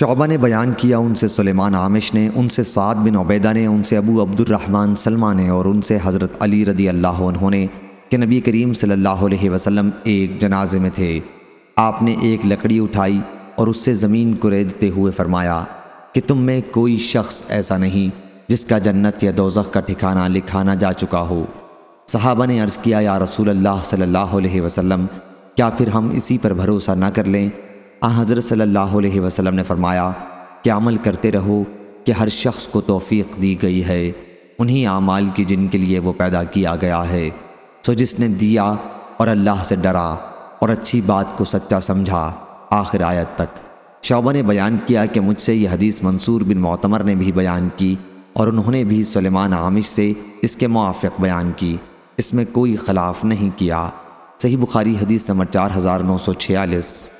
شعبہ نے بیان کیا، ان سے سلیمان عامش نے، ان سے سعد بن عبیدہ نے، ان سے ابو عبد الرحمن سلمہ نے اور ان سے حضرت علی رضی اللہ عنہ نے کہ نبی کریم صلی اللہ علیہ وسلم ایک جنازے میں تھے۔ آپ نے ایک لکڑی اٹھائی اور اس سے زمین کو ریدتے ہوئے فرمایا کہ تم میں کوئی شخص ایسا نہیں جس کا جنت یا دوزخ کا ٹھکانہ لکھا نہ جا چکا ہو۔ صحابہ نے عرض کیا، یا رسول اللہ صلی اللہ علیہ وسلم، کیا پھر ہم اسی پر بھروسہ نہ کر لیں؟ آ، حضرت صلی اللہ علیہ وسلم نے فرمایا کہ عمل کرتے رہو کہ ہر شخص کو توفیق دی گئی ہے۔ انہی اعمال کی جن کے لیے وہ پیدا کیا گیا ہے۔ سو جس نے دیا اور اللہ سے ڈرا اور اچھی بات کو سچا سمجھا، آخر آیت تک۔ شعبہ نے بیان کیا کہ مجھ سے یہ حدیث منصور بن معتمر نے بھی بیان کی اور انہوں نے بھی سلیمان عامش سے اس کے موافق بیان کی۔ اس میں کوئی خلاف نہیں کیا۔ صحیح بخاری حدیث نمبر چار ہزار نو سو چھیالیس۔